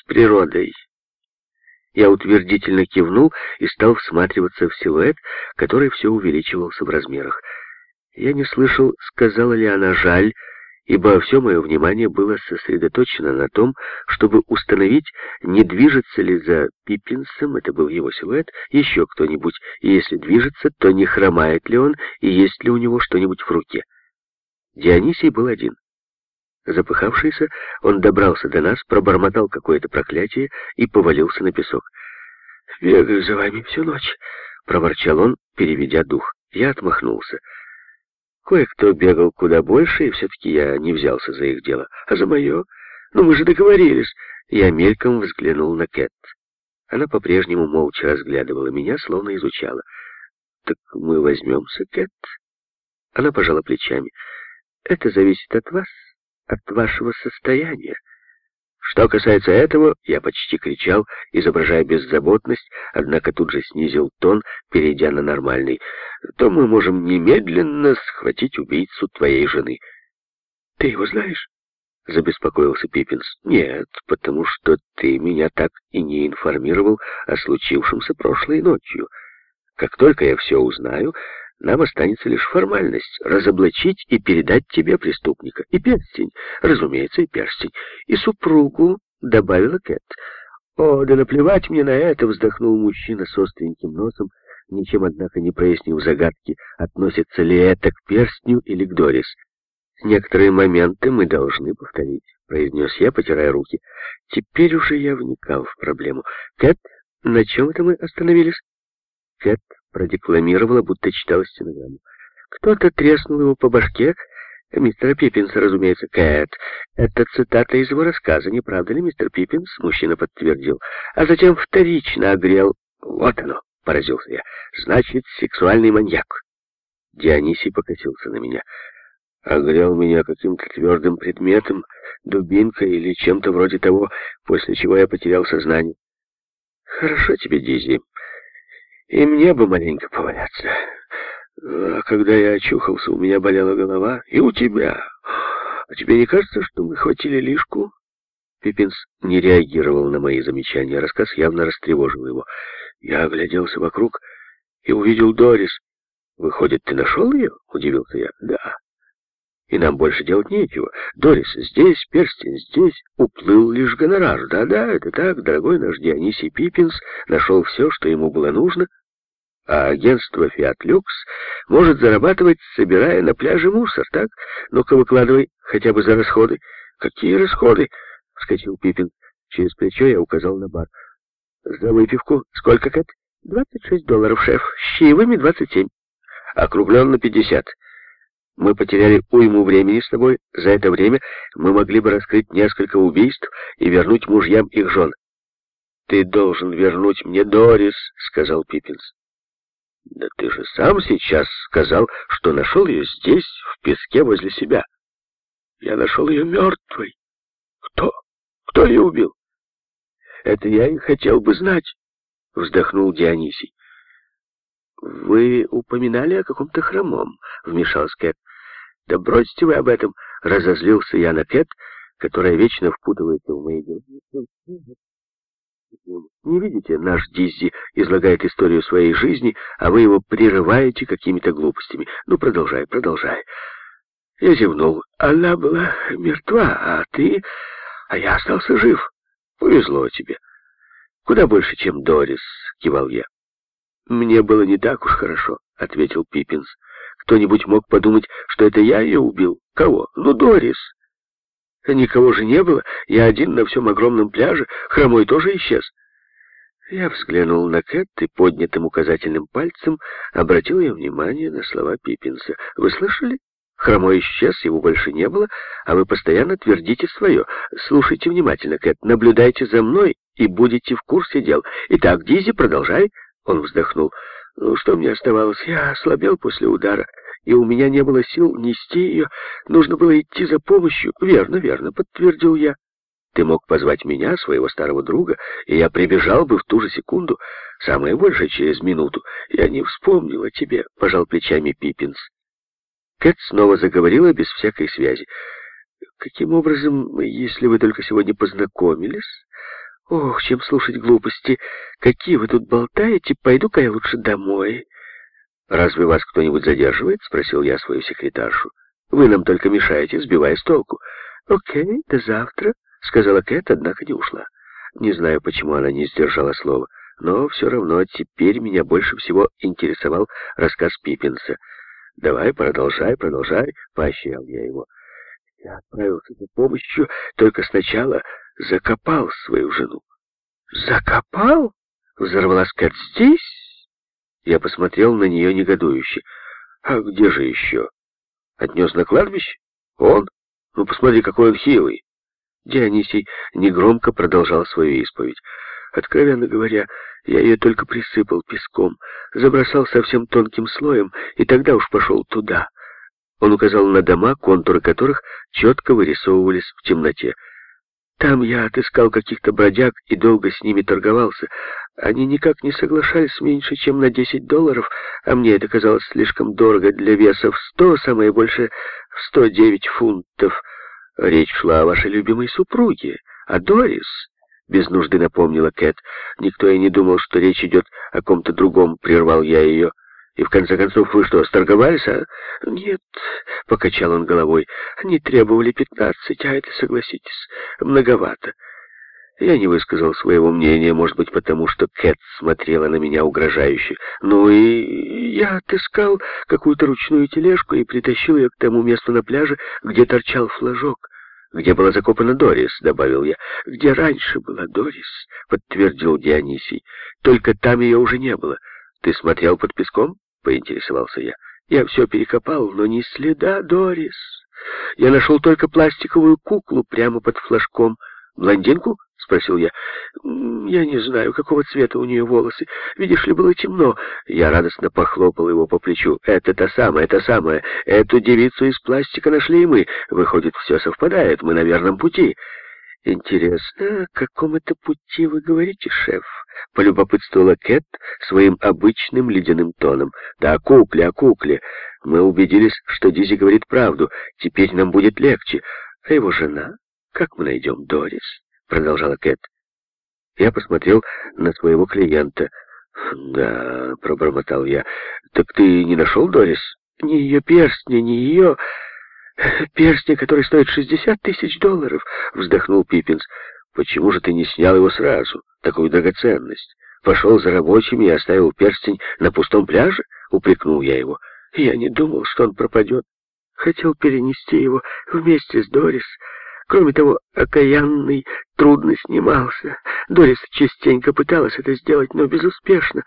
с природой. Я утвердительно кивнул и стал всматриваться в силуэт, который все увеличивался в размерах. Я не слышал, сказала ли она «жаль», ибо все мое внимание было сосредоточено на том, чтобы установить, не движется ли за Пиппинсом, это был его силуэт, еще кто-нибудь, и если движется, то не хромает ли он, и есть ли у него что-нибудь в руке. Дионисий был один. Запыхавшийся, он добрался до нас, пробормотал какое-то проклятие и повалился на песок. «Бегаю за вами всю ночь», — проворчал он, переведя дух. Я отмахнулся. Кое-кто бегал куда больше, и все-таки я не взялся за их дело. А за мое? Ну, мы же договорились. Я мельком взглянул на Кэт. Она по-прежнему молча разглядывала меня, словно изучала. «Так мы возьмемся, Кэт?» Она пожала плечами. «Это зависит от вас, от вашего состояния. Что касается этого, я почти кричал, изображая беззаботность, однако тут же снизил тон, перейдя на нормальный, то мы можем немедленно схватить убийцу твоей жены. Ты его знаешь? Забеспокоился Пиппинс. Нет, потому что ты меня так и не информировал о случившемся прошлой ночью. Как только я все узнаю, нам останется лишь формальность — разоблачить и передать тебе преступника. И перстень, разумеется, и перстень. И супругу, — добавила Кэт. «О, да наплевать мне на это!» — вздохнул мужчина с остреньким носом, ничем, однако, не прояснив загадки, относится ли это к перстню или к Дорис. «Некоторые моменты мы должны повторить», — произнес я, потирая руки. Теперь уже я вникал в проблему. «Кэт, на чем это мы остановились?» Кэт продекламировала, будто читала стенограмму. Кто-то треснул его по башке, мистера Пиппинса, разумеется, Кэт. Это цитата из его рассказа, не правда ли, мистер Пиппинс? Мужчина подтвердил. А затем вторично огрел. Вот оно, поразился я. Значит, сексуальный маньяк. Дионисий покосился на меня. Огрел меня каким-то твердым предметом, дубинкой или чем-то вроде того, после чего я потерял сознание. Хорошо тебе, Дизи. И мне бы маленько поваляться. А когда я очухался, у меня болела голова. И у тебя. А тебе не кажется, что мы хватили лишку? Пиппинс не реагировал на мои замечания. Рассказ явно растревожил его. Я огляделся вокруг и увидел Дорис. «Выходит, ты нашел ее?» — удивился я. «Да». «И нам больше делать нечего. Дорис здесь, перстень здесь. Уплыл лишь гонорар. Да-да, это так, дорогой наш Дионисий Пиппинс нашел все, что ему было нужно» а агентство «Фиат Люкс» может зарабатывать, собирая на пляже мусор, так? Ну-ка, выкладывай хотя бы за расходы. Какие расходы? — вскочил Пипин. Через плечо я указал на бар. За выпивку сколько, Кэт? Двадцать шесть долларов, шеф. С чаевыми двадцать семь. Округлен на пятьдесят. Мы потеряли уйму времени с тобой. За это время мы могли бы раскрыть несколько убийств и вернуть мужьям их жен. «Ты должен вернуть мне Дорис», — сказал Пиппинс. Да ты же сам сейчас сказал, что нашел ее здесь, в песке возле себя. Я нашел ее мертвой. Кто? Кто ее убил? Это я и хотел бы знать, вздохнул Дионисий. Вы упоминали о каком-то хромом, вмешался Кэт. Да бросьте вы об этом, разозлился я на Кэт, которая вечно впутывается в мои дела. Не видите, наш Диззи излагает историю своей жизни, а вы его прерываете какими-то глупостями. Ну, продолжай, продолжай. Я зевнул. Она была мертва, а ты... А я остался жив. Повезло тебе. Куда больше, чем Дорис, кивал я. Мне было не так уж хорошо, ответил Пиппинс. Кто-нибудь мог подумать, что это я ее убил. Кого? Ну, Дорис. Никого же не было. Я один на всем огромном пляже. Хромой тоже исчез. Я взглянул на Кэт и поднятым указательным пальцем обратил ее внимание на слова Пиппинса. «Вы слышали? Хромой исчез, его больше не было, а вы постоянно твердите свое. Слушайте внимательно, Кэт, наблюдайте за мной и будете в курсе дел. Итак, Дизи, продолжай». Он вздохнул. «Ну, что мне оставалось? Я ослабел после удара и у меня не было сил нести ее. Нужно было идти за помощью. Верно, верно, подтвердил я. Ты мог позвать меня, своего старого друга, и я прибежал бы в ту же секунду, самое большее через минуту. Я не вспомнил о тебе, пожал плечами Пиппинс. Кэт снова заговорила без всякой связи. Каким образом, если вы только сегодня познакомились, Ох, чем слушать глупости. Какие вы тут болтаете? Пойду-ка я лучше домой. Разве вас кто-нибудь задерживает? Спросил я свою секретаршу. Вы нам только мешаете, сбивая с толку. Окей, до завтра, сказала Кэт, однако не ушла. Не знаю, почему она не сдержала слова, но все равно теперь меня больше всего интересовал рассказ Пиппинса. «Давай, продолжай, продолжай», — поощрял я его. Я отправился за помощью, только сначала закопал свою жену. «Закопал?» — взорвалась Кэт. «Здесь?» Я посмотрел на нее негодующе. «А где же еще?» «Отнес на кладбище? Он? Ну, посмотри, какой он хилый!» Дионисий негромко продолжал свою исповедь. Откровенно говоря, я ее только присыпал песком, забросал совсем тонким слоем, и тогда уж пошел туда. Он указал на дома, контуры которых четко вырисовывались в темноте. Там я отыскал каких-то бродяг и долго с ними торговался. Они никак не соглашались меньше, чем на 10 долларов, а мне это казалось слишком дорого для веса в 100, самое большее в 109 фунтов. Речь шла о вашей любимой супруге, о Дорис. Без нужды напомнила Кэт. Никто и не думал, что речь идет о ком-то другом, прервал я ее. И в конце концов, вы что, сторговались, а? Нет, покачал он головой. Они требовали пятнадцать, а это, согласитесь, многовато. Я не высказал своего мнения, может быть, потому что Кэт смотрела на меня угрожающе. Ну и я отыскал какую-то ручную тележку и притащил ее к тому месту на пляже, где торчал флажок. «Где была закопана Дорис», — добавил я. «Где раньше была Дорис», — подтвердил Дионисий. «Только там ее уже не было. Ты смотрел под песком?» — поинтересовался я. «Я все перекопал, но ни следа, Дорис. Я нашел только пластиковую куклу прямо под флажком. Блондинку?» — спросил я. «Я не знаю, какого цвета у нее волосы. Видишь ли, было темно». Я радостно похлопал его по плечу. «Это та самая, та самая. Эту девицу из пластика нашли и мы. Выходит, все совпадает. Мы на верном пути». «Интересно, о каком это пути вы говорите, шеф?» — полюбопытствовала Кэт своим обычным ледяным тоном. «Да о кукле, о кукле. Мы убедились, что Дизи говорит правду. Теперь нам будет легче. А его жена? Как мы найдем Дорис?» — продолжала Кэт. Я посмотрел на своего клиента. «Да», — пробормотал я. «Так ты не нашел Дорис?» «Ни ее перстня, ни ее...» «Перстень, который стоит шестьдесят тысяч долларов», — вздохнул Пиппинс. «Почему же ты не снял его сразу, такую драгоценность? Пошел за рабочими и оставил перстень на пустом пляже?» — упрекнул я его. «Я не думал, что он пропадет. Хотел перенести его вместе с Дорис. Кроме того, окаянный трудно снимался. Дорис частенько пыталась это сделать, но безуспешно».